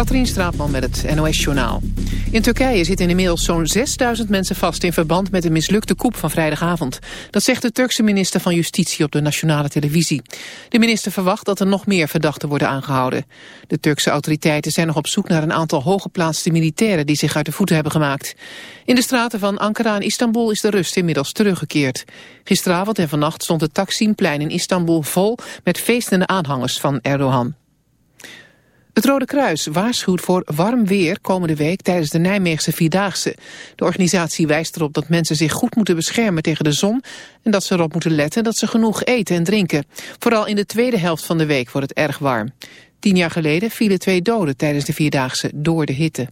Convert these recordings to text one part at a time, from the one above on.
Katrien Straatman met het NOS-journaal. In Turkije zitten inmiddels zo'n 6000 mensen vast... in verband met de mislukte koep van vrijdagavond. Dat zegt de Turkse minister van Justitie op de nationale televisie. De minister verwacht dat er nog meer verdachten worden aangehouden. De Turkse autoriteiten zijn nog op zoek naar een aantal hooggeplaatste militairen... die zich uit de voeten hebben gemaakt. In de straten van Ankara en Istanbul is de rust inmiddels teruggekeerd. Gisteravond en vannacht stond het Taksimplein in Istanbul vol... met feestende aanhangers van Erdogan. Het Rode Kruis waarschuwt voor warm weer komende week tijdens de Nijmeegse Vierdaagse. De organisatie wijst erop dat mensen zich goed moeten beschermen tegen de zon... en dat ze erop moeten letten dat ze genoeg eten en drinken. Vooral in de tweede helft van de week wordt het erg warm. Tien jaar geleden vielen twee doden tijdens de Vierdaagse door de hitte.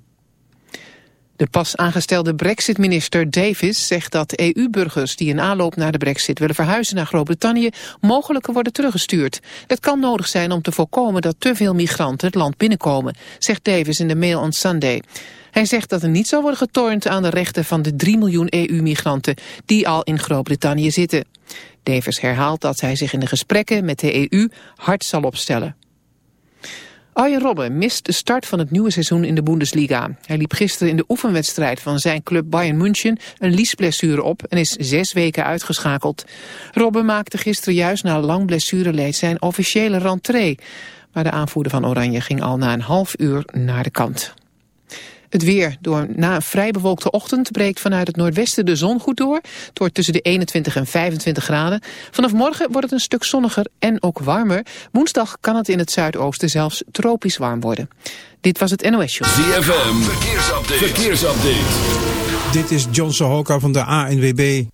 De pas aangestelde brexit-minister Davis zegt dat EU-burgers die in aanloop naar de brexit willen verhuizen naar Groot-Brittannië mogelijk worden teruggestuurd. Het kan nodig zijn om te voorkomen dat te veel migranten het land binnenkomen, zegt Davis in de Mail on Sunday. Hij zegt dat er niet zal worden getornd aan de rechten van de 3 miljoen EU-migranten die al in Groot-Brittannië zitten. Davis herhaalt dat hij zich in de gesprekken met de EU hard zal opstellen. Arjen Robben mist de start van het nieuwe seizoen in de Bundesliga. Hij liep gisteren in de oefenwedstrijd van zijn club Bayern München een liesblessure op en is zes weken uitgeschakeld. Robben maakte gisteren juist na lang blessureleed zijn officiële rentree. Maar de aanvoerder van Oranje ging al na een half uur naar de kant. Het weer. Door, na een vrij bewolkte ochtend breekt vanuit het noordwesten de zon goed door. Het wordt tussen de 21 en 25 graden. Vanaf morgen wordt het een stuk zonniger en ook warmer. Woensdag kan het in het zuidoosten zelfs tropisch warm worden. Dit was het NOS Show. ZFM. Verkeersupdate. Verkeersupdate. Dit is John Sohoka van de ANWB.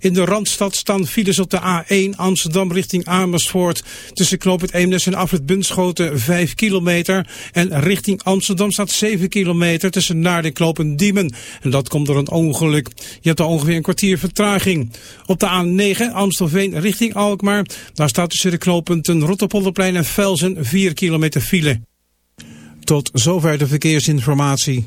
In de Randstad staan files op de A1 Amsterdam richting Amersfoort. Tussen knoop Eemnes en Afrit Bunschoten 5 kilometer. En richting Amsterdam staat 7 kilometer tussen Naarden en Knoop Diemen. En dat komt door een ongeluk. Je hebt al ongeveer een kwartier vertraging. Op de A9 Amstelveen richting Alkmaar. Daar staat tussen de knooppunten Rotterpolderplein en Velzen 4 kilometer file. Tot zover de verkeersinformatie.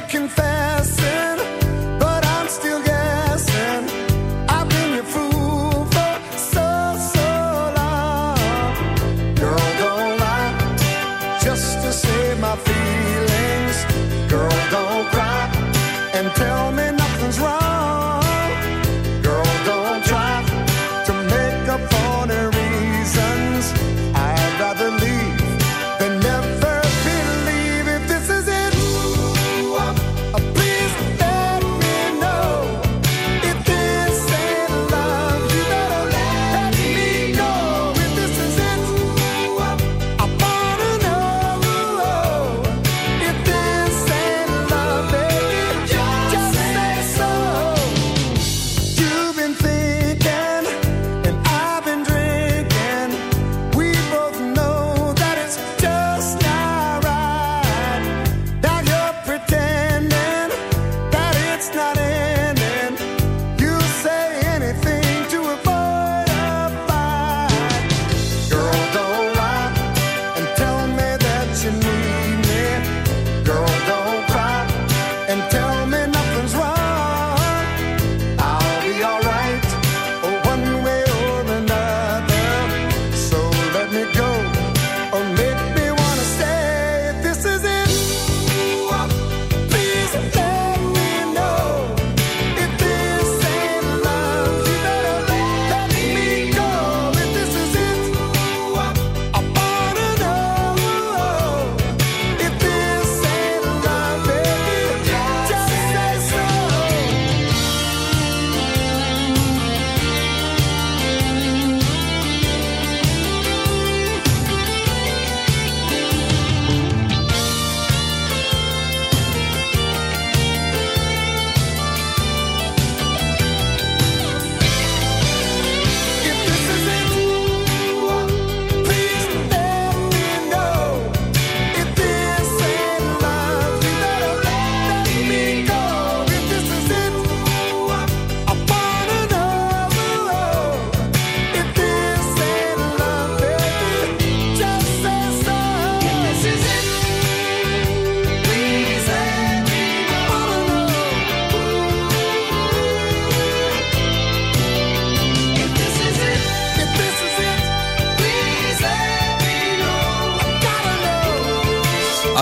and tell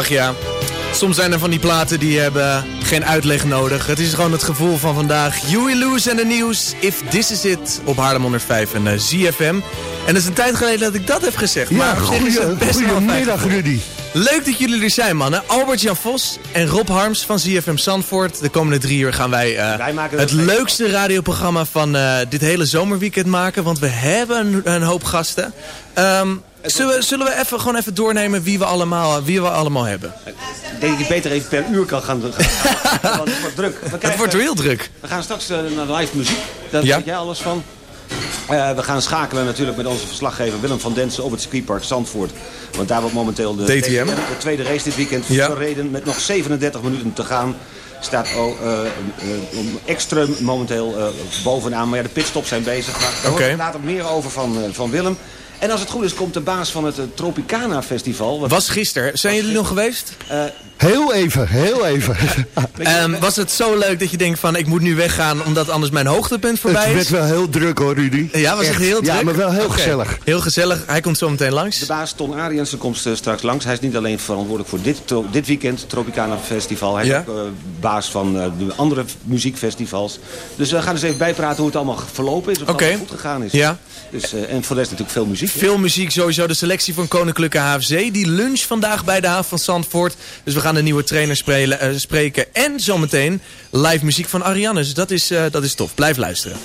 ja, soms zijn er van die platen die hebben geen uitleg nodig. Het is gewoon het gevoel van vandaag. Huey Lewis en de nieuws. If This Is It op Haarlem 105 en uh, ZFM. En dat is een tijd geleden dat ik dat heb gezegd. Ja, maar het goedemiddag Rudy. Leuk dat jullie er zijn, mannen. Albert-Jan Vos en Rob Harms van ZFM Zandvoort. De komende drie uur gaan wij, eh, Wij maken het leukste radioprogramma van eh, dit hele zomerweekend maken. Want we hebben een, een hoop gasten. Ehm, zullen, we, zullen we even, gewoon even doornemen wie we allemaal, wie we allemaal hebben? Ik denk dat ik beter even per uur kan gaan. gaan want het wordt druk. We, Het wordt heel druk. we gaan straks eh, naar live muziek. Daar Ja. weet jij alles van. Eh, we gaan schakelen natuurlijk met onze verslaggever Willem van Densen op het circuitpark Zandvoort. Want daar wordt momenteel de, DTM. de tweede race dit weekend Ja. verreden. Met nog 37 minuten te gaan. Staat oh, om Extrem momenteel bovenaan. Maar ja, de pitstops zijn bezig. Maar daar Oké. hoor ik later meer over van, van Willem. En als het goed is komt de baas van het eh, Tropicana Festival. Was gisteren. Zijn jullie nog geweest? eh, Heel even, heel even. Ehm, was het zo leuk dat je denkt van ik moet nu weggaan omdat anders mijn hoogtepunt voorbij Het is? werd wel heel druk hoor Rudy. Ja, was Echt. het heel druk? Ja, maar wel heel Oké. gezellig. Heel gezellig. Hij komt zo meteen langs. De baas Ton Ariensen komt eh, straks langs. Hij is niet alleen verantwoordelijk voor dit, dit weekend, het Tropicana Festival. Hij is ook eh, baas van eh, de andere muziekfestivals. Dus we gaan eens even bijpraten hoe het allemaal verlopen is. Of het goed gegaan is. Ja. Dus, eh, en voor de rest natuurlijk veel muziek. Veel muziek, sowieso de selectie van Koninklijke HFC. Die lunch vandaag bij de haven van Zandvoort. Dus we gaan de nieuwe trainer eh, spreken. En zometeen live muziek van Ariane. Dus dat is, eh, dat is tof. Blijf luisteren.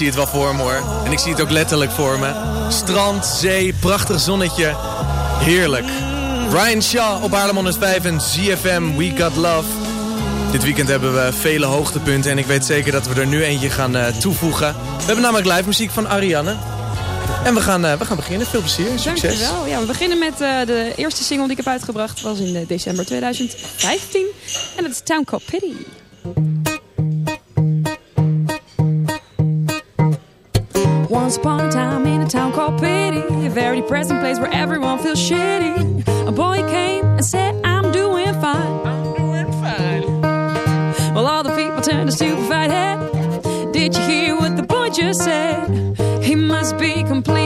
Zie het wel voor me hoor. En ik zie het ook letterlijk voor me. Strand, zee, prachtig zonnetje. Heerlijk. Brian Shaw op Haarlem 105 en ZFM We Got Love. Dit weekend hebben we vele hoogtepunten en ik weet zeker dat we er nu eentje gaan uh, toevoegen. We hebben namelijk live muziek van Ariane. En we gaan, uh, we gaan beginnen. Veel plezier. Succes. Dankjewel. Ja, we beginnen met uh, de eerste single die ik heb uitgebracht. was in december 2015. En dat is Town Called Pity. Once upon a time in a town called Pity A very depressing place where everyone feels shitty. A boy came and said, I'm doing fine. I'm doing fine. Well, all the people turned a stupefied head. Did you hear what the boy just said? He must be completely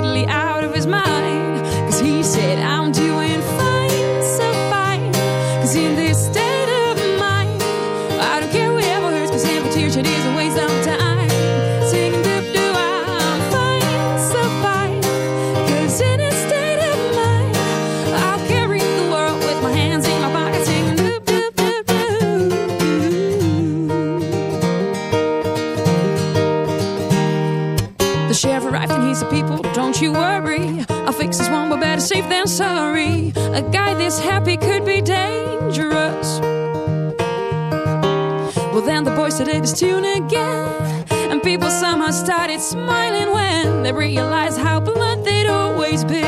This happy could be dangerous. Well, then the boys started his tune again. And people somehow started smiling when they realized how blunt they'd always been.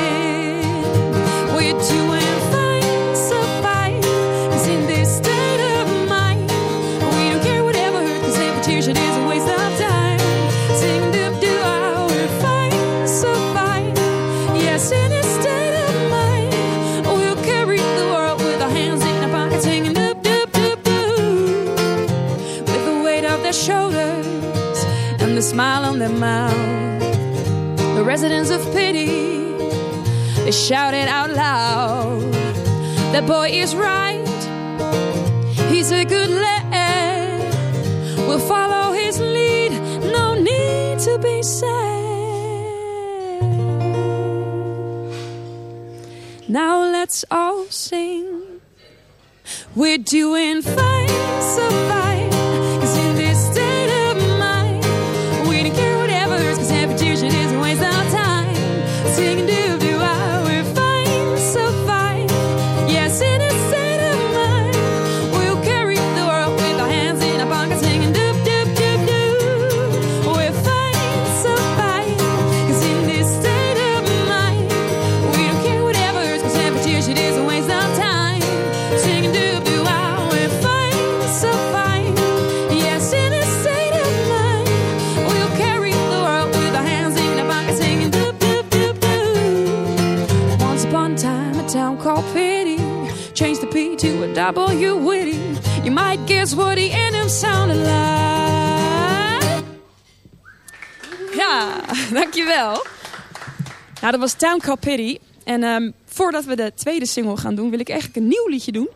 Shoulders and the smile on their mouth. The residents of pity, they shouted out loud, That boy is right, he's a good lad. We'll follow his lead, no need to be sad. Now let's all sing. We're doing fine, fine. W witty. You might guess what the anthem sounded like. Ja, dankjewel. Nou, dat was Town Called Pity. En ehm, voordat we de tweede single gaan doen, wil ik eigenlijk een nieuw liedje doen.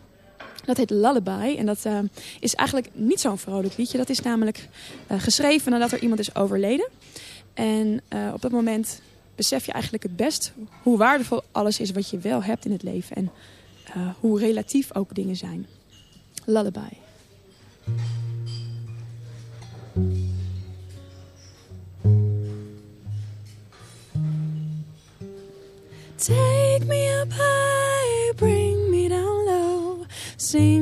Dat heet Lullaby. En dat ehm, is eigenlijk niet zo'n vrolijk liedje. Dat is namelijk eh, geschreven nadat er iemand is overleden. En eh, op dat moment besef je eigenlijk het best hoe waardevol alles is wat je wel hebt in het leven. En eh, hoe relatief ook dingen zijn. Lullaby. Take me up high, bring me down low, sing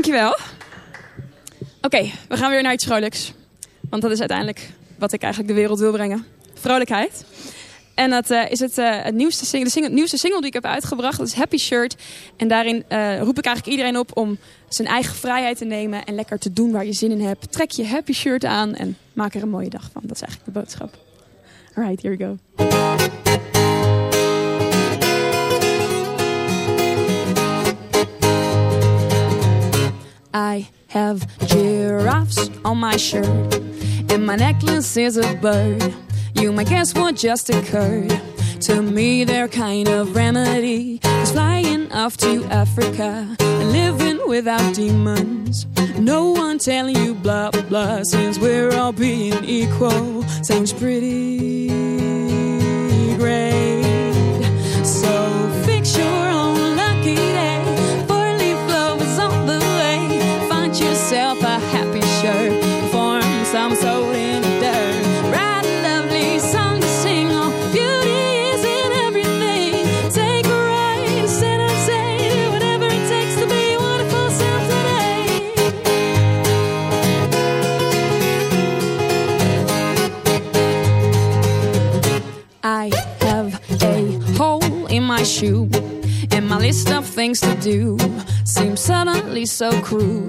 Dankjewel. Oké, we gaan weer naar iets vrolijks. Want dat is uiteindelijk wat ik eigenlijk de wereld wil brengen. Vrolijkheid. En dat eh, is het, eh, het nieuwste, sing- de single, nieuwste single die ik heb uitgebracht. Dat is Happy Shirt. En daarin eh, roep ik eigenlijk iedereen op om zijn eigen vrijheid te nemen. En lekker te doen waar je zin in hebt. Trek je Happy Shirt aan en maak er een mooie dag van. Dat is eigenlijk de boodschap. Alright, here we go. I have giraffes on my shirt, and my necklace is a bird. You might guess what just occurred. To me, they're kind of remedy. It's flying off to Africa and living without demons. No one telling you blah blah, since we're all being equal. Sounds pretty great. So fix your own lucky day. My shoe, and my list of things to do seems suddenly so cruel.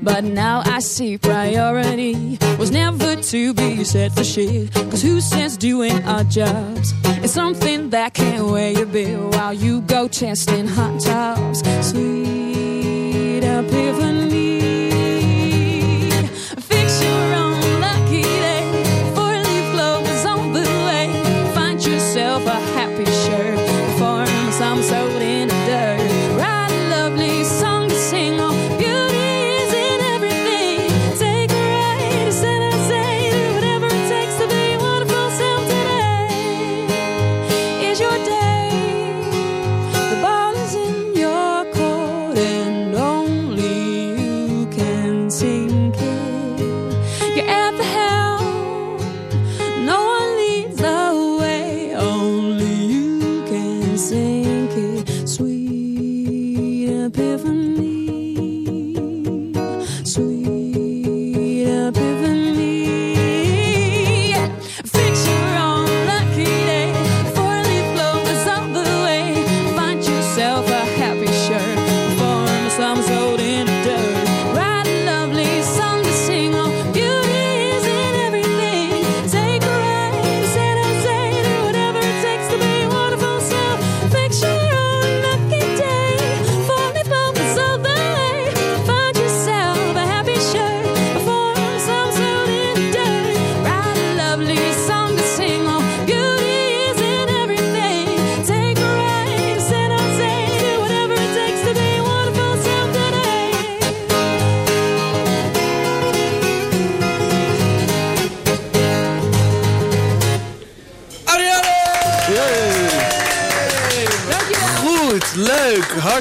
But now I see priority was never to be set for shit. Cause who says doing our jobs is something that can't weigh a bill while you go testing hot tops? Sweet epiphany.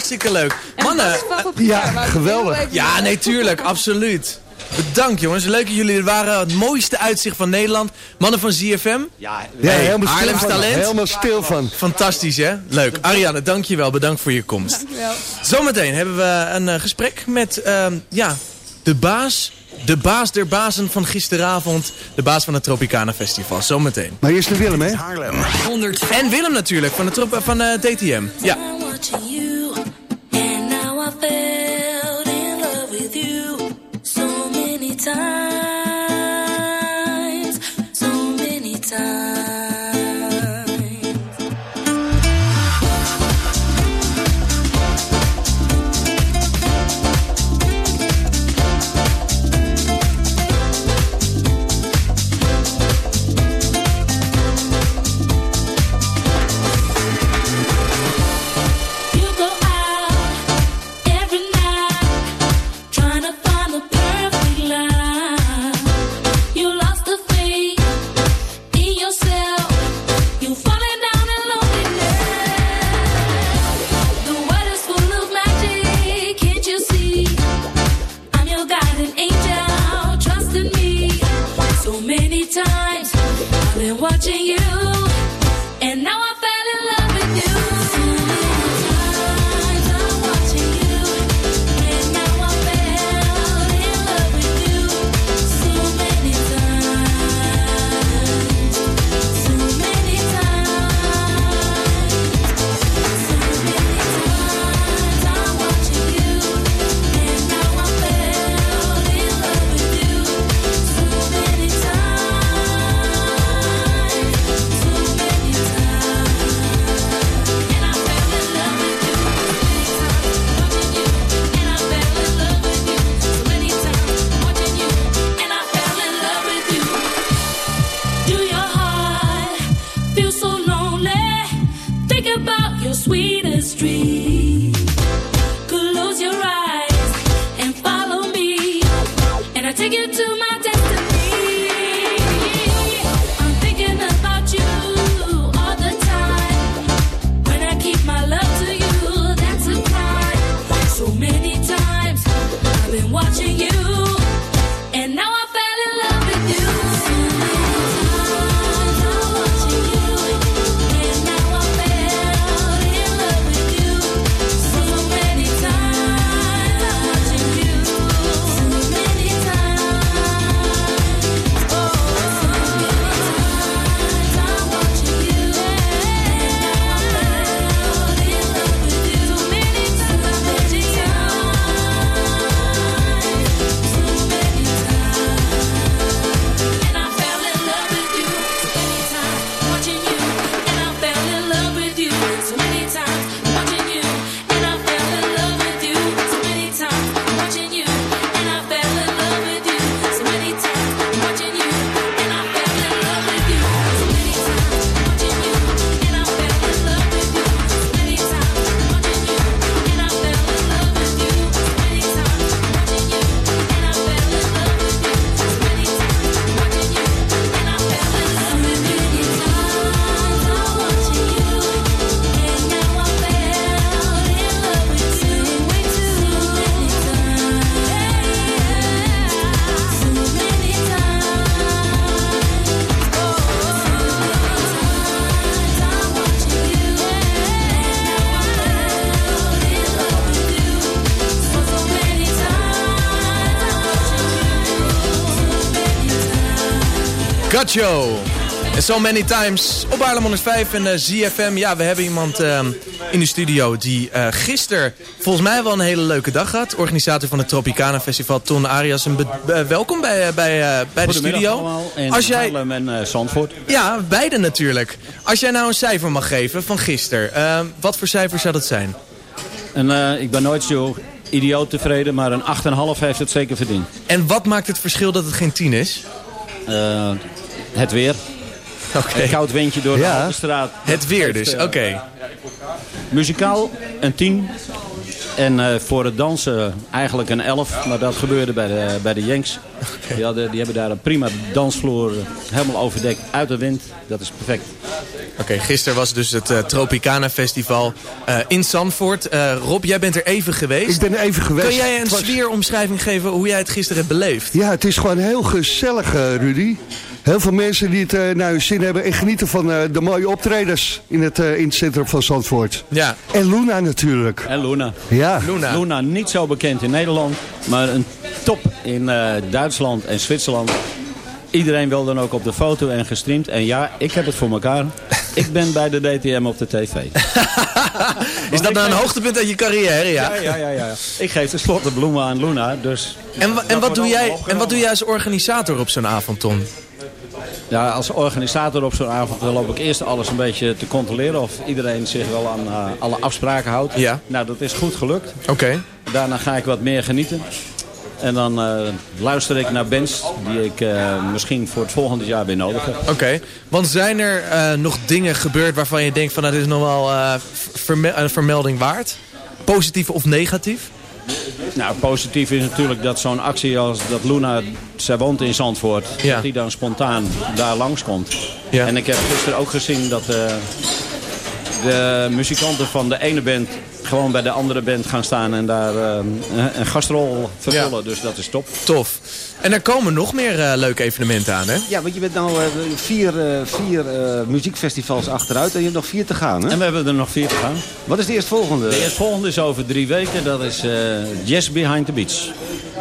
hartstikke leuk. Mannen. Eh, ja, geweldig. Ja, nee, tuurlijk. absoluut. Bedankt jongens, leuk dat jullie er waren. Het mooiste uitzicht van Nederland. Mannen van ZFM. Ja, ja helemaal stil Helemaal stil van. Fantastisch hè? Leuk. Ariane, dankjewel. Bedankt voor je komst. Dankjewel. Zometeen hebben we een eh, gesprek met ehm, ja, de baas de baas der bazen van gisteravond. De baas van het Tropicana Festival. Zometeen. Maar eerst de Willem, hè? Haarlem. 100. En Willem natuurlijk, van, de van eh, DTM. Ja. Gacho. So many times op Haarlem 105 en eh, ZFM. Ja, we hebben iemand ehm, in de studio die uh, gisteren volgens mij wel een hele leuke dag had. Organisator van het Tropicana Festival, Ton Arias. Welkom bij, eh, bij, bij de studio. allemaal in Als jij... En Zandvoort. Ja, beide natuurlijk. Als jij nou een cijfer mag geven van gisteren, ehm, wat voor cijfer zou dat zijn? En, ik ben nooit zo idioot tevreden, maar een 8,5 heeft het zeker verdiend. En wat maakt het verschil dat het geen 10 is? het weer. Okay. Een koud windje door de straat. Het weer dus, oké. Muzikaal een 10. En eh, voor het dansen eigenlijk een 11. Maar dat gebeurde bij de, bij de Jenks. Die, hadden, die hebben daar een prima dansvloer helemaal overdekt uit de wind. Dat is perfect. Oké, gisteren was dus het eh, Tropicana Festival eh, in Zandvoort. Rob, jij bent er even geweest. Ik ben er even geweest. Kun jij een sfeeromschrijving geven hoe jij het gisteren hebt beleefd? Ja, het is gewoon heel gezellig, Rudy. Heel veel mensen die het eh, naar hun zin hebben en genieten van eh, de mooie optredens in het, eh, in het centrum van Zandvoort. Ja. En Luna natuurlijk. En Luna. Ja. Luna. Luna, niet zo bekend in Nederland, maar een top in eh, Duitsland en Zwitserland. Iedereen wil dan ook op de foto en gestreamd. En ja, ik heb het voor elkaar. Ik ben bij de DTM op de tv. Is dat nou een hoogtepunt uit je carrière? Ja. Ja, ja, ja. ja. Ik geef tenslotte bloemen aan Luna, dus... En, en, wat doe jij, en wat doe jij als organisator op zo'n avond, Ton? Ja, als organisator op zo'n avond loop ik eerst alles een beetje te controleren of iedereen zich wel aan eh, alle afspraken houdt. Ja. Nou, dat is goed gelukt. Oké. Daarna ga ik wat meer genieten. En dan eh, luister ik naar bands die ik eh, misschien voor het volgende jaar weer nodig heb. Oké, want zijn er nog dingen gebeurd waarvan je denkt van dat is nog wel een vermelding waard? Positief of negatief? Nou, positief is natuurlijk dat zo'n actie als dat Luna, zij woont in Zandvoort, Ja. dat die dan spontaan daar langskomt. Ja. En ik heb gisteren ook gezien dat eh, de muzikanten van de ene band gewoon bij de andere band gaan staan en daar eh, een- gastrol vervullen. Dus dat is top. Tof. En er komen nog meer eh, leuke evenementen aan, hè? Ja, want je bent nou eh, vier, vier muziekfestivals achteruit en je hebt nog vier te gaan, hè? En we hebben er nog vier te gaan. Wat is de eerstvolgende? De eerstvolgende is over drie weken. Dat is eh Jazz Behind the Beach.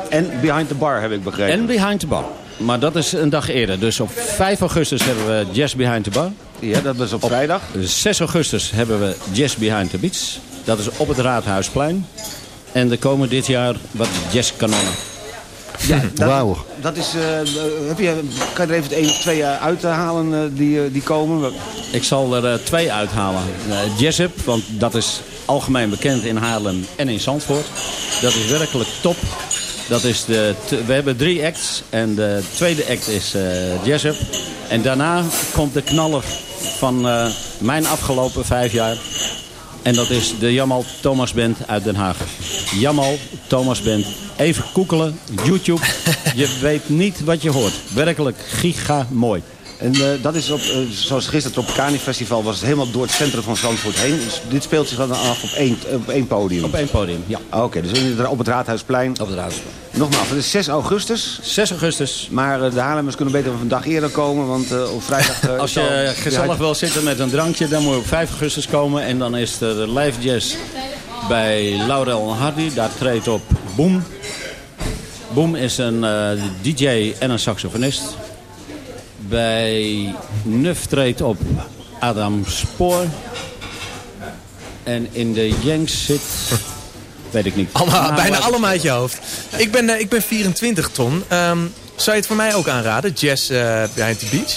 En Behind the Bar, heb ik begrepen. En Behind the Bar. Maar dat is een dag eerder. Dus op 5 augustus hebben we Jazz Behind the Bar. Ja, dat is op vrijdag. 6 augustus hebben we Jazz Behind the Beach. Dat is op het Raadhuisplein. En er komen dit jaar wat jazzkanonnen. Ja, dat, Wauw. dat is, eh, heb je, kan je er even één of twee eh, uithalen eh, die, die komen? Ik zal er twee uithalen. Uh, Jessup, want dat is algemeen bekend in Haarlem en in Zandvoort. Dat is werkelijk top. Dat is de we hebben drie acts en de tweede act is eh Jessup. En daarna komt de knaller van eh, mijn afgelopen vijf jaar. En dat is de Jamal Thomas Band uit Den Haag. Jamal Thomas Band. Even koekelen, YouTube. Je weet niet wat je hoort. Werkelijk giga mooi. En eh, dat is op, eh, zoals gisteren het Tropicani Festival was het helemaal door het centrum van Zandvoort heen. Dus dit speelt zich dan af op één, op één podium. Op één podium, ja. Oké, dus inderdaad op het Raadhuisplein. Op het Raadhuisplein. Nogmaals, het is 6 augustus. 6 augustus. Maar eh, de Haarlemmers kunnen beter op een dag eerder komen, want eh, op vrijdag... eh, Als al- je gezellig wil zitten met een drankje, dan moet je op 5 augustus komen. En dan is er live jazz bij Laurel Hardy. Daar treedt op Boom. Boom is een DJ en een saxofonist. Bij Nuf treedt op Adam Spoor. En in de Yanks zit... Weet ik niet. Allemaal, Nou, bijna allemaal uit je hoofd. Ik ben, eh, ik ben 24 ton. Ehm, zou je het voor mij ook aanraden? Jazz eh, Behind the Beach?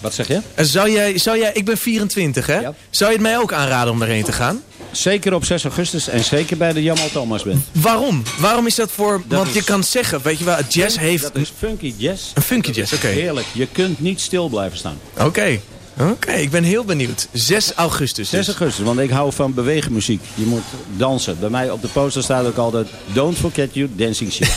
Wat zeg je? En zou jij, zou jij, ik ben 24 hè? Ja. Zou je het mij ook aanraden om daarheen te gaan? Zeker op 6 augustus en zeker bij de Jamal Thomas Band. Waarom? Waarom is dat voor... Dat want is- je kan zeggen, weet je wel, jazz heeft... Dat is funky jazz. Een funky jazz, oké. Heerlijk. Je kunt niet stil blijven staan. Oké, oké, ik ben heel benieuwd. 6 augustus 6 dus. augustus, want ik hou van beweegmuziek. Je moet dansen. Bij mij op de poster staat ook altijd... Don't forget your dancing shoes.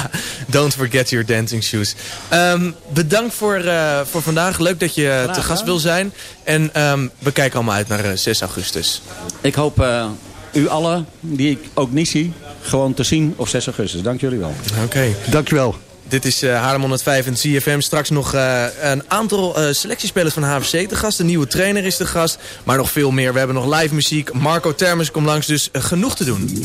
Don't forget your dancing shoes. Ehm, bedankt voor, eh, voor vandaag. Leuk dat je te gast wil zijn. En ehm, we kijken allemaal uit naar eh, 6 augustus. ik hoop eh, u allen, die ik ook niet zie... gewoon te zien op 6 augustus. Dank jullie wel. Oké. Dankjewel. Dit is eh Haarlem 105 en CFM. Straks nog eh, een aantal eh, selectiespelers van HFC te gast. Een nieuwe trainer is te gast. Maar nog veel meer. We hebben nog live muziek. Marco Termes komt langs, dus genoeg te doen.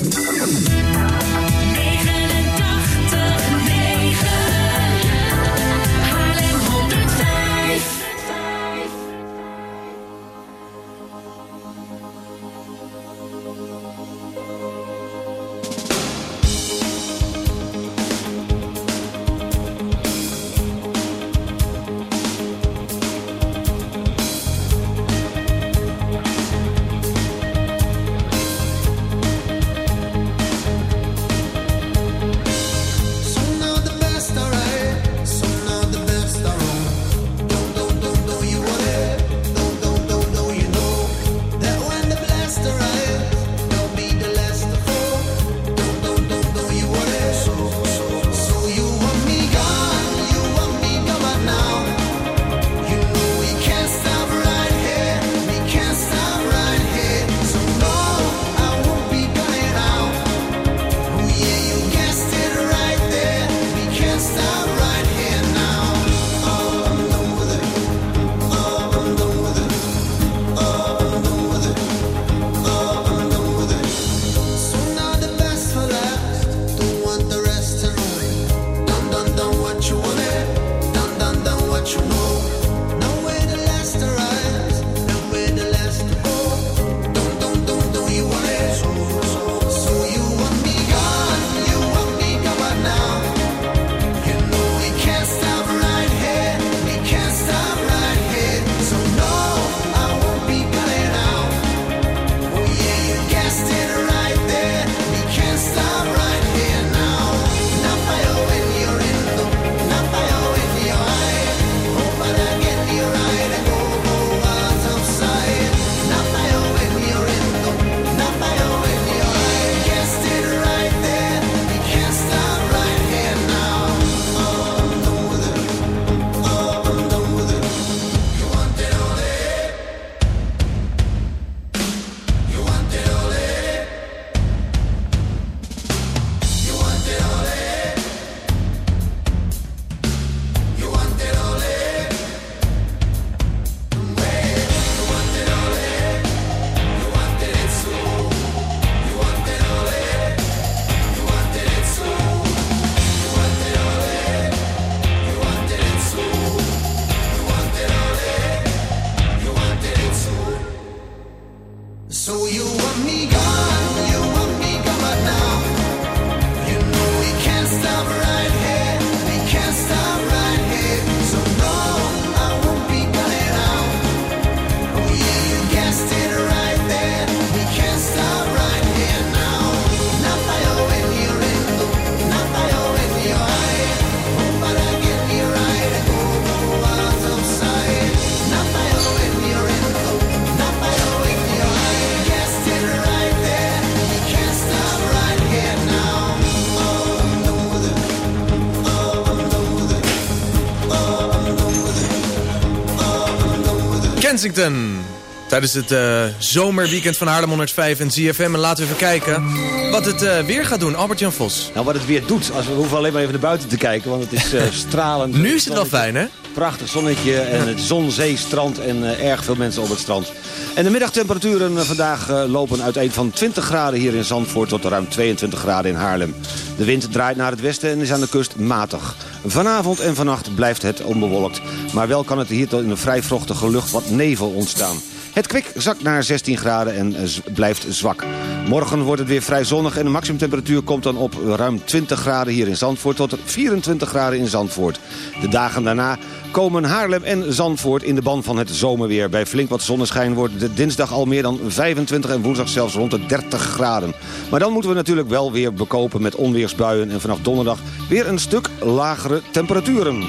Kensington. Tijdens het eh, zomerweekend van Haarlem 105 en ZFM. En laten we even kijken wat het eh, weer gaat doen. Albert-Jan Vos. Nou, wat het weer doet, als we, we hoeven alleen maar even naar buiten te kijken, want het is eh, stralend. Nu is het wel fijn, hè? Prachtig zonnetje en het zon, zee, strand en erg veel mensen op het strand. En de middagtemperaturen vandaag lopen uiteen van 20 graden hier in Zandvoort tot ruim 22 graden in Haarlem. De wind draait naar het westen en is aan de kust matig. Vanavond en vannacht blijft het onbewolkt. Maar wel kan het hier tot in een vrij vochtige lucht wat nevel ontstaan. Het kwik zakt naar 16 graden en blijft zwak. Morgen wordt het weer vrij zonnig en de maximumtemperatuur komt dan op ruim 20 graden hier in Zandvoort tot 24 graden in Zandvoort. De dagen daarna komen Haarlem en Zandvoort in de ban van het zomerweer. Bij flink wat zonneschijn wordt de dinsdag al meer dan 25 en woensdag zelfs rond de 30 graden. Maar dan moeten we natuurlijk wel weer bekopen met onweersbuien en vanaf donderdag weer een stuk lagere temperaturen.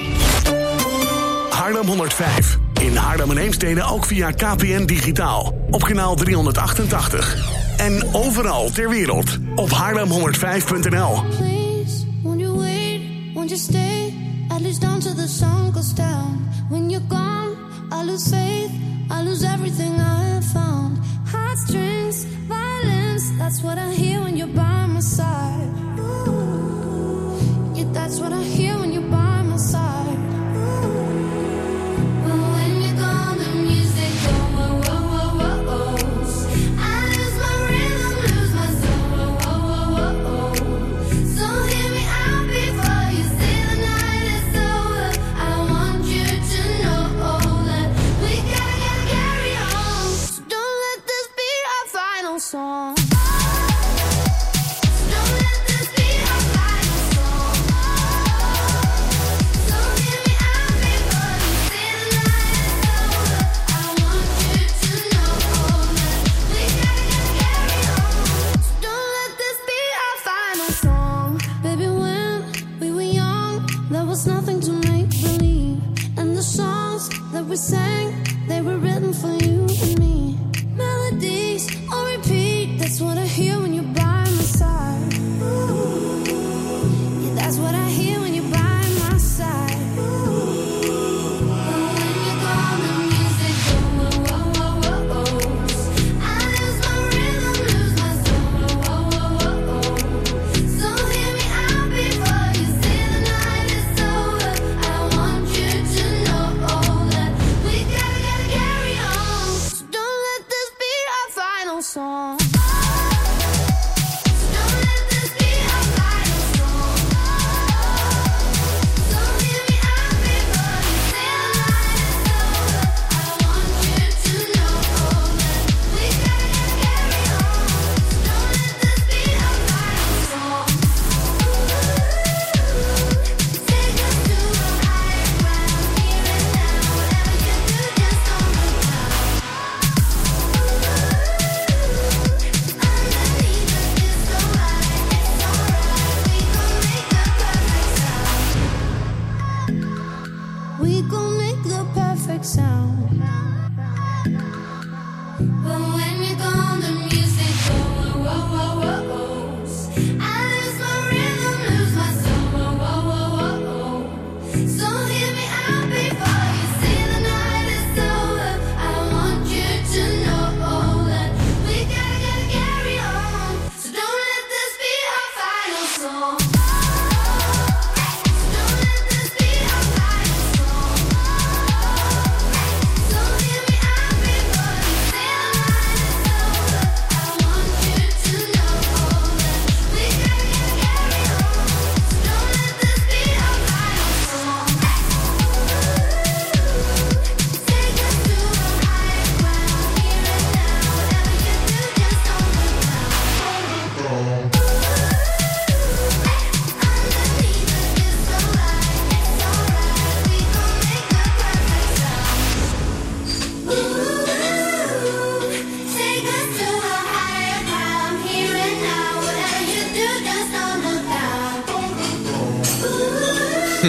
Haarlem 105. In Haarlem en Heemstede ook via KPN Digitaal. Op kanaal 388. En overal ter wereld op haarlem105.nl. Please, you wait? You stay? At least the goes down. When I lose. I lose everything I found. Song.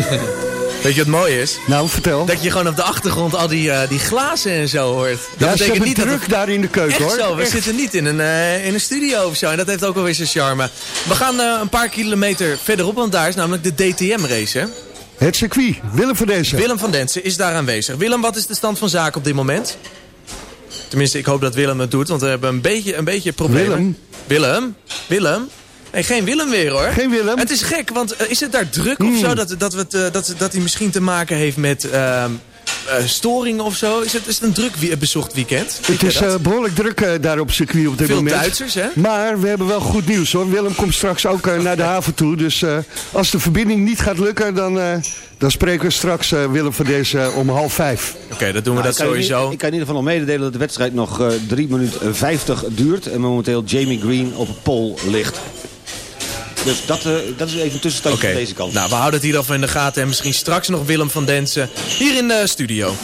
Weet je wat mooi is? Nou, vertel. Dat je gewoon op de achtergrond al die, eh, die glazen en zo hoort. Dat Ja, betekent niet dat druk het- daar in de keuken, Echt hoor. zo, we Echt. zitten niet in een, eh, in een studio of zo. En dat heeft ook wel weer zijn charme. We gaan eh, een paar kilometer verderop, want daar is namelijk de DTM-race, hè? Het circuit, Willem van Densen. Willem van Densen is daar aanwezig. Willem, wat is de stand van zaken op dit moment? Tenminste, ik hoop dat Willem het doet, want we hebben een beetje, een beetje problemen. Willem? Willem? Willem? Nee, geen Willem weer hoor. Geen Willem? Het is gek, want eh, is het daar druk of zo? Dat, dat, we het, eh, dat, dat hij misschien te maken heeft met ehm eh, storingen of zo? Is het, is het een druk wie- bezocht weekend? Het is eh, behoorlijk druk daar op circuit op dit Veel moment. Duitsers, hè? Maar we hebben wel goed nieuws hoor. Willem komt straks ook naar de haven toe. Dus eh, als de verbinding niet gaat lukken, dan, eh, dan spreken we straks eh, Willem van deze om half vijf. Oké, dat doen we Nou, dat ik kan je sowieso. ik kan in ieder geval nog mededelen dat de wedstrijd nog eh 3 minuten 50 duurt. En momenteel Jamie Green op pole ligt. Dus dat, eh, dat is even een tussenstandje van deze kant. nou we houden het hier al in de gaten. En misschien straks nog Willem van Densen hier in de studio.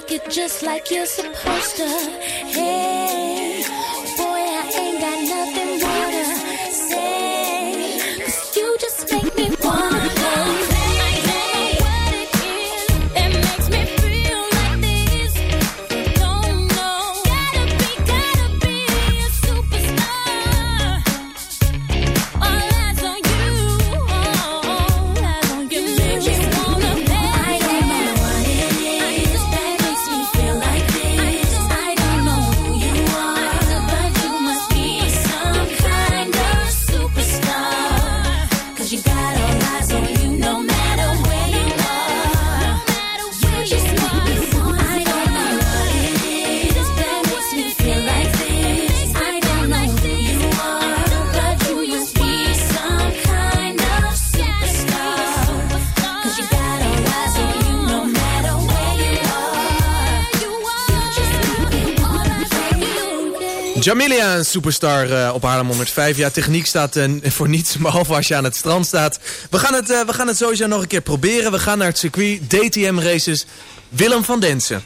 Rock it just like you're supposed to. Hey, play. Jamilia, een superstar eh, op Haarlem 105. Ja, techniek staat eh, voor niets, behalve als je aan het strand staat. We gaan, het, eh, we gaan het sowieso nog een keer proberen. We gaan naar het circuit, DTM Races. Willem van Densen.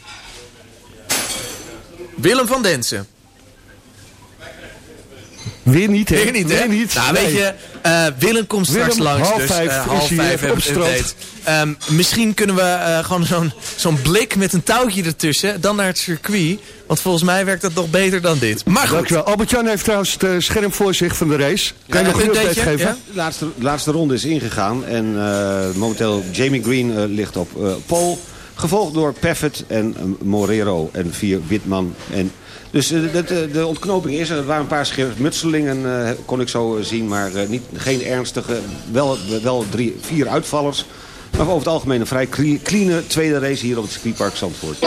Willem van Densen. Weer niet, hè? Weer niet, hè? Weer niet. Nou, Nee. weet je, eh, Willem komt straks Willem, langs. half dus, vijf eh, is half vijf op hebben we strand. het Ehm, misschien kunnen we eh, gewoon zo'n zo'n blik met een touwtje ertussen. Dan naar het circuit. Want volgens mij werkt dat nog beter dan dit. Maar goed. Dankjewel. Albert-Jan heeft trouwens het scherm voor zich van de race. Kan je Ja, nog een update geven? ja. De laatste, de laatste ronde is ingegaan. En eh, momenteel Jamie Green ligt op eh pole. Gevolgd door Paffett en Morero en vier Witman. En, dus eh, de, de, de ontknoping is er. Waren een paar schermutselingen, eh, kon ik zo eh, zien. Maar eh, niet, geen ernstige. Wel, wel drie, vier uitvallers. Maar over het algemeen een vrij clean tweede race hier op het circuitpark Zandvoort.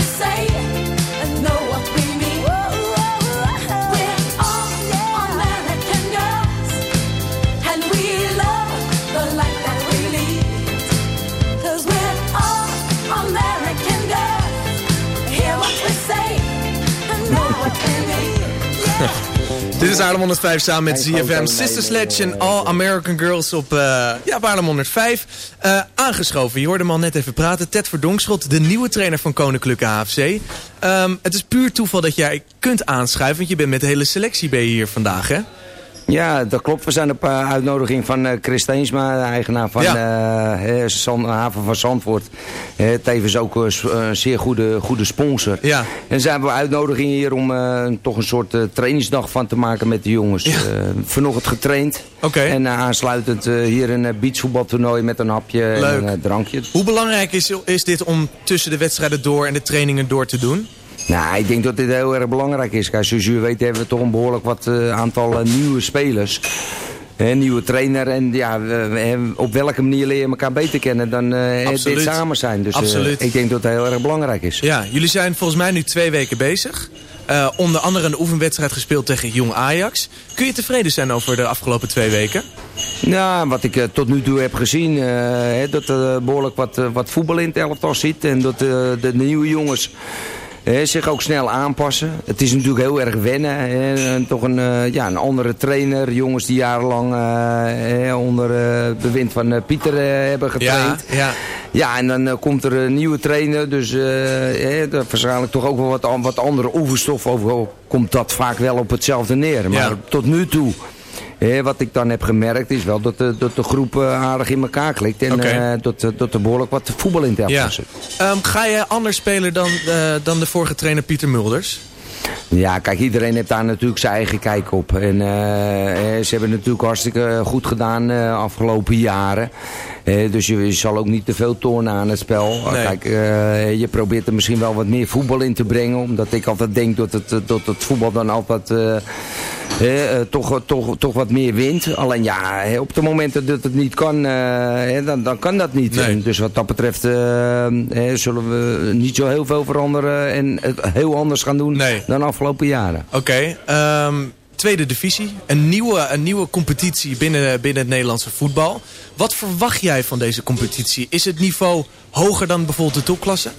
Say Dit is Haarlem 105 samen met ZFM Sister Sledge en All American Girls op, eh ja, op Haarlem 105. Eh, aangeschoven, je hoorde hem al net even praten. Ted Verdonkschot, de nieuwe trainer van Koninklijke AFC. Ehm, het is puur toeval dat jij kunt aanschuiven, want je bent met de hele selectie je hier vandaag, hè? Ja, dat klopt. We zijn op eh, uitnodiging van eh, Chris Teensma, eigenaar van eh, eh, haven van Zandvoort. Tevens ook een zeer goede, goede sponsor. Ja. En zijn we uitnodiging hier om toch een soort trainingsdag van te maken met de jongens. Ja. Vanochtend getraind. Oké. En aansluitend hier een beachvoetbaltoernooi met een hapje en Leuk. eh, drankje. Hoe belangrijk is, is dit om tussen de wedstrijden door en de trainingen door te doen? Nou, ik denk dat dit heel erg belangrijk is. Kijk, zoals jullie weten hebben we toch een behoorlijk wat eh, aantal eh, nieuwe spelers. Een nieuwe trainer en ja, op welke manier leer je elkaar beter kennen dan Absoluut. dit samen zijn. Dus ik denk dat het heel erg belangrijk is. Ja, jullie zijn volgens mij nu twee weken bezig. Onder andere een oefenwedstrijd gespeeld tegen Jong Ajax. Kun je tevreden zijn over de afgelopen twee weken? Nou, wat ik tot nu toe heb gezien, dat er behoorlijk wat, wat voetbal in het elftal zit. En dat de nieuwe jongens eh, zich ook snel aanpassen. Het is natuurlijk heel erg wennen. en toch een, eh, ja, een andere trainer. Jongens die jarenlang eh, onder eh, bewind van Pieter hebben getraind. Ja, ja. Ja, en dan komt er een nieuwe trainer. Dus eh, eh, dat waarschijnlijk toch ook wel wat, wat andere oefenstof over. Komt dat vaak wel op hetzelfde neer. Maar Ja. tot nu toe, eh, wat ik dan heb gemerkt, is wel dat de, dat de groep eh, aardig in elkaar klikt. En Oké. eh, dat, eh, dat er behoorlijk wat voetbal in het Ja. zit. Ehm, ga je anders spelen dan, dan de vorige trainer Pieter Mulders? Ja, kijk, iedereen heeft daar natuurlijk zijn eigen kijk op. En ze hebben natuurlijk hartstikke goed gedaan de afgelopen jaren. Dus je, je zal ook niet te veel tornen aan het spel. Nee. Kijk, je probeert er misschien wel wat meer voetbal in te brengen. Omdat ik altijd denk dat het, dat het voetbal dan altijd... eh, toch, toch, toch wat meer wint. Alleen ja, op de momenten dat het niet kan, eh, dan, dan kan dat niet. Nee. Dus wat dat betreft eh, zullen we niet zo heel veel veranderen en het heel anders gaan doen Nee. dan de afgelopen jaren. Oké, ehm, tweede divisie. Een nieuwe, een nieuwe competitie binnen, binnen het Nederlandse voetbal. Wat verwacht jij van deze competitie? Is het niveau hoger dan bijvoorbeeld de topklasse?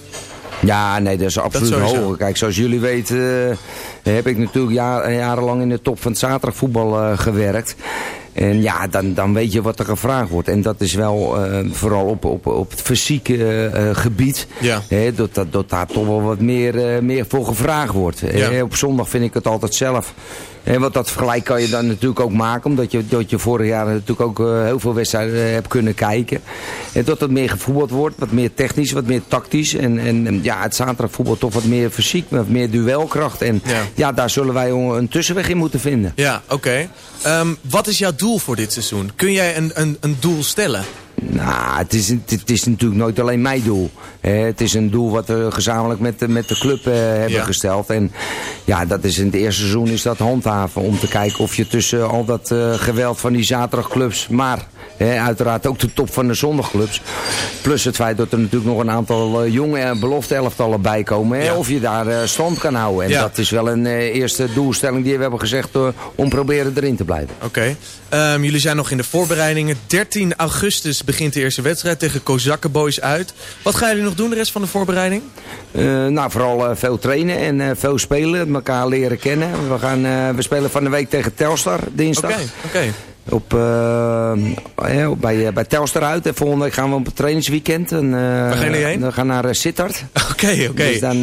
Ja, nee, dat is absoluut hoger. Kijk, zoals jullie weten heb ik natuurlijk jaar- jarenlang in de top van het zaterdagvoetbal eh, gewerkt. En ja, dan, dan weet je wat er gevraagd wordt. En dat is wel eh, vooral op, op, op het fysieke eh, eh, gebied. Ja. Hè, dat, dat, dat daar toch wel wat meer, eh, meer voor gevraagd wordt. Ja. Eh, op zondag vind ik het altijd zelf. En wat dat vergelijk kan je dan natuurlijk ook maken. Omdat je, dat je vorig jaar natuurlijk ook eh, heel veel wedstrijden eh, hebt kunnen kijken. En dat het meer gevoetbald wordt. Wat meer technisch, wat meer tactisch. En, en ja, het zaterdagvoetbal toch wat meer fysiek. Wat meer duelkracht. En Ja. ja, daar zullen wij een tussenweg in moeten vinden. Ja, oké. Ehm, wat is jouw doel voor dit seizoen? Kun jij een, een, een doel stellen? Nou, het is, het is natuurlijk nooit alleen mijn doel. Eh, het is een doel wat we gezamenlijk met de, met de club eh, hebben Ja. gesteld. En ja, dat is in het eerste seizoen is dat handhaven. Om te kijken of je tussen al dat eh, geweld van die zaterdagclubs... maar eh, uiteraard ook de top van de zondagclubs... plus het feit dat er natuurlijk nog een aantal eh, jonge eh, belofte elftallen bij komen... Ja. of je daar stand kan houden. En Ja. dat is wel een eerste doelstelling die we hebben gezegd... om proberen erin te blijven. Oké. Ehm, jullie zijn nog in de voorbereidingen. 13 augustus begint de eerste wedstrijd tegen Kozakkenboys uit. Wat gaan jullie nog doen de rest van de voorbereiding? Eh, nou, vooral eh, veel trainen en eh, veel spelen, elkaar leren kennen. We, gaan, we spelen van de week tegen Telstar, dinsdag. Oké, oké. Op, eh, ja, bij, eh, bij Telstar uit. En volgende week gaan we op een trainingsweekend. En, eh, Waar gaan jullie heen? We gaan naar Sittard. Oké, oké. Dus dan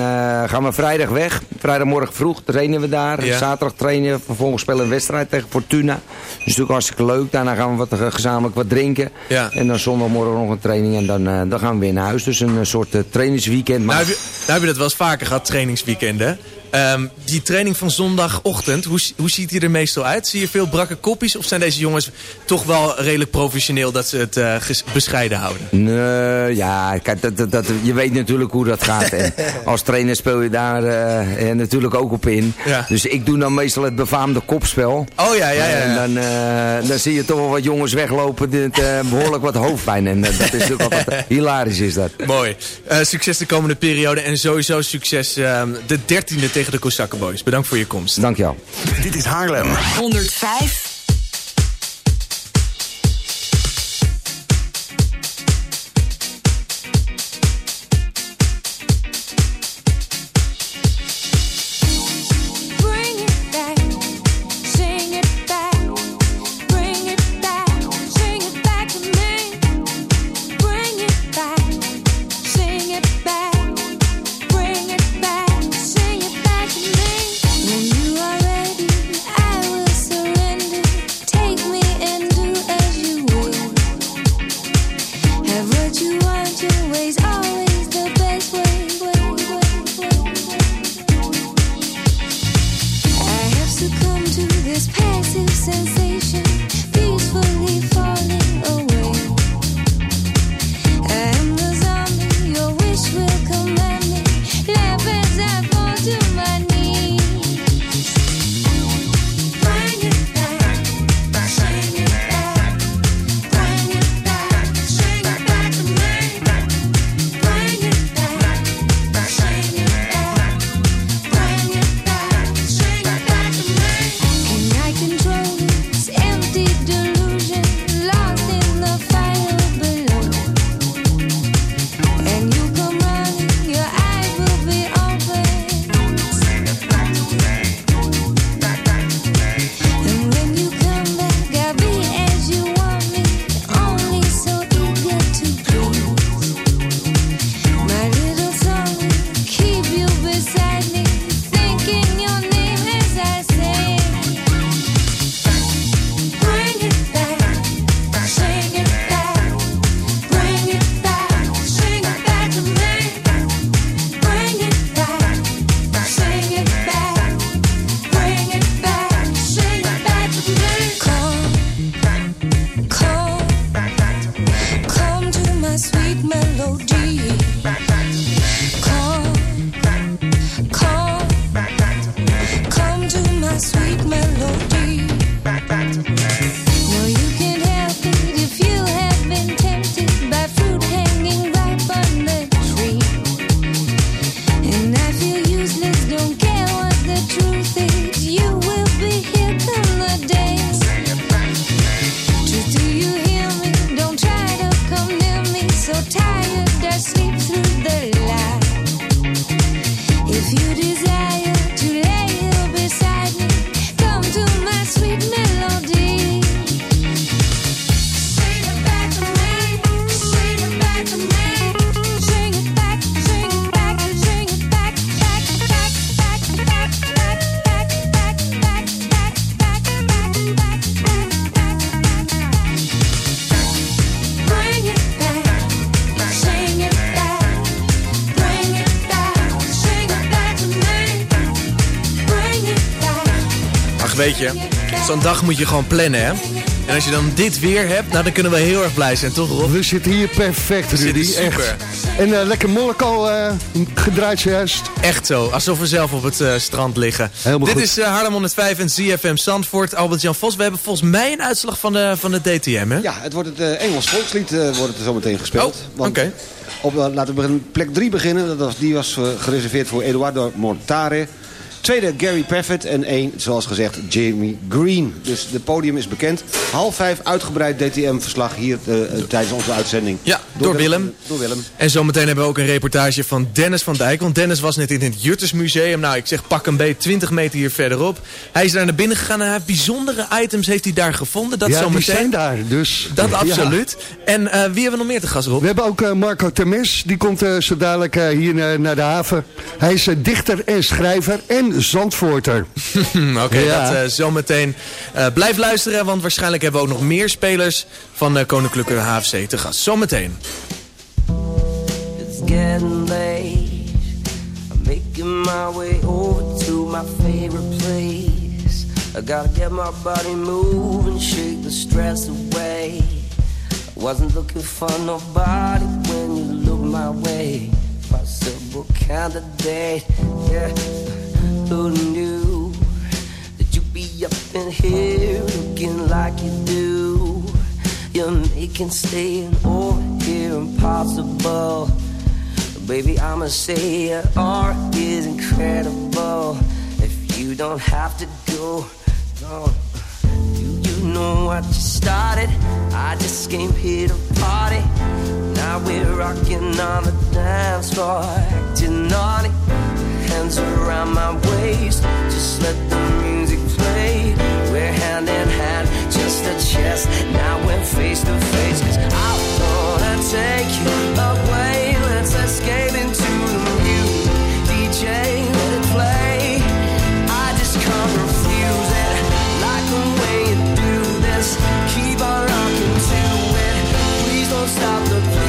gaan we vrijdag weg. Vrijdagmorgen vroeg trainen we daar. Ja. Zaterdag trainen. Vervolgens spelen we een wedstrijd tegen Fortuna. Dat is natuurlijk hartstikke leuk. Daarna gaan we wat, gezamenlijk wat drinken. Ja. En dan zondagmorgen nog een training. En dan, dan gaan we weer naar huis. Dus een soort trainingsweekend. Maar Nou heb, je, nou heb je dat wel eens vaker gehad, trainingsweekenden. Ehm, die training van zondagochtend, hoe, hoe ziet die er meestal uit? Zie je veel brakke koppies of zijn deze jongens toch wel redelijk professioneel dat ze het eh, bescheiden houden? Nee, ja, kijk, dat, dat, dat, je weet natuurlijk hoe dat gaat. En als trainer speel je daar eh, natuurlijk ook op in. Ja. Dus ik doe dan meestal het befaamde kopspel. Oh ja, ja, ja. En dan, dan zie je toch wel wat jongens weglopen met eh, behoorlijk wat hoofdpijn. En dat is natuurlijk altijd hilarisch is dat. Mooi. Succes de komende periode en sowieso succes ehm, de dertiende tegen de Kozakkenboys. Bedankt voor je komst. Dankjewel. Dit is Haarlem. 105 moet je gewoon plannen, hè? En als je dan dit weer hebt, nou dan kunnen we heel erg blij zijn, toch Rob? We zitten hier perfect, We zitten Rudy. super. Echt. En eh, lekker Molko eh gedraaid zojuist. Echt zo, alsof we zelf op het eh, strand liggen. Helemaal Dit goed. is uh, Haarlem 105 en ZFM Zandvoort. Albert-Jan Vos, we hebben volgens mij een uitslag van de, van de DTM, hè? Ja, het wordt het Engels volkslied eh, wordt het zo meteen gespeeld. Oh, oké. Op, laten we beginnen, plek 3 beginnen. Dat was, die was gereserveerd voor Eduardo Mortare. Tweede Gary Paffett en één, zoals gezegd, Jamie Green. Dus het podium is bekend. Half vijf uitgebreid DTM-verslag hier eh, eh, tijdens onze uitzending. Ja, door Willem. Door Willem. En zometeen hebben we ook een reportage van Dennis van Dijk. Want Dennis was net in het Juttersmuseum. Nou, ik zeg pak een beet 20 meter hier verderop. Hij is daar naar binnen gegaan en hij heeft bijzondere items heeft hij daar gevonden. Dat ja, die zijn daar. Dus, Dat ja. absoluut. En eh, wie hebben we nog meer te gast, Rob? We hebben ook Marco Temes, die komt eh, zo dadelijk hier naar de haven. Hij is dichter en schrijver en zandvoorter. Oké, Ja. dat eh, zometeen. Eh, blijf luisteren, want waarschijnlijk hebben we ook nog meer spelers van eh, Koninklijke HFC te gast. Zometeen. It's getting late. I'm making my way over to my favorite place. I gotta get my body moving, shake the stress away. I wasn't looking for nobody when you looked my way. Possible candidate, yeah. Who knew that you'd be up in here looking like you do? You're making staying over here impossible. Baby, I'ma say your art is incredible. If you don't have to go, no. Do you know what you started? I just came here to party. Now we're rocking on the dance floor, acting naughty. Hands around my waist, just let the music play. We're hand in hand, just a chest. Now we're face to face, cause I wanna take you away. Let's escape into the music. DJ, let it play. I just can't refuse it. Like the way you do this. Keep on rocking to it. Please don't stop the,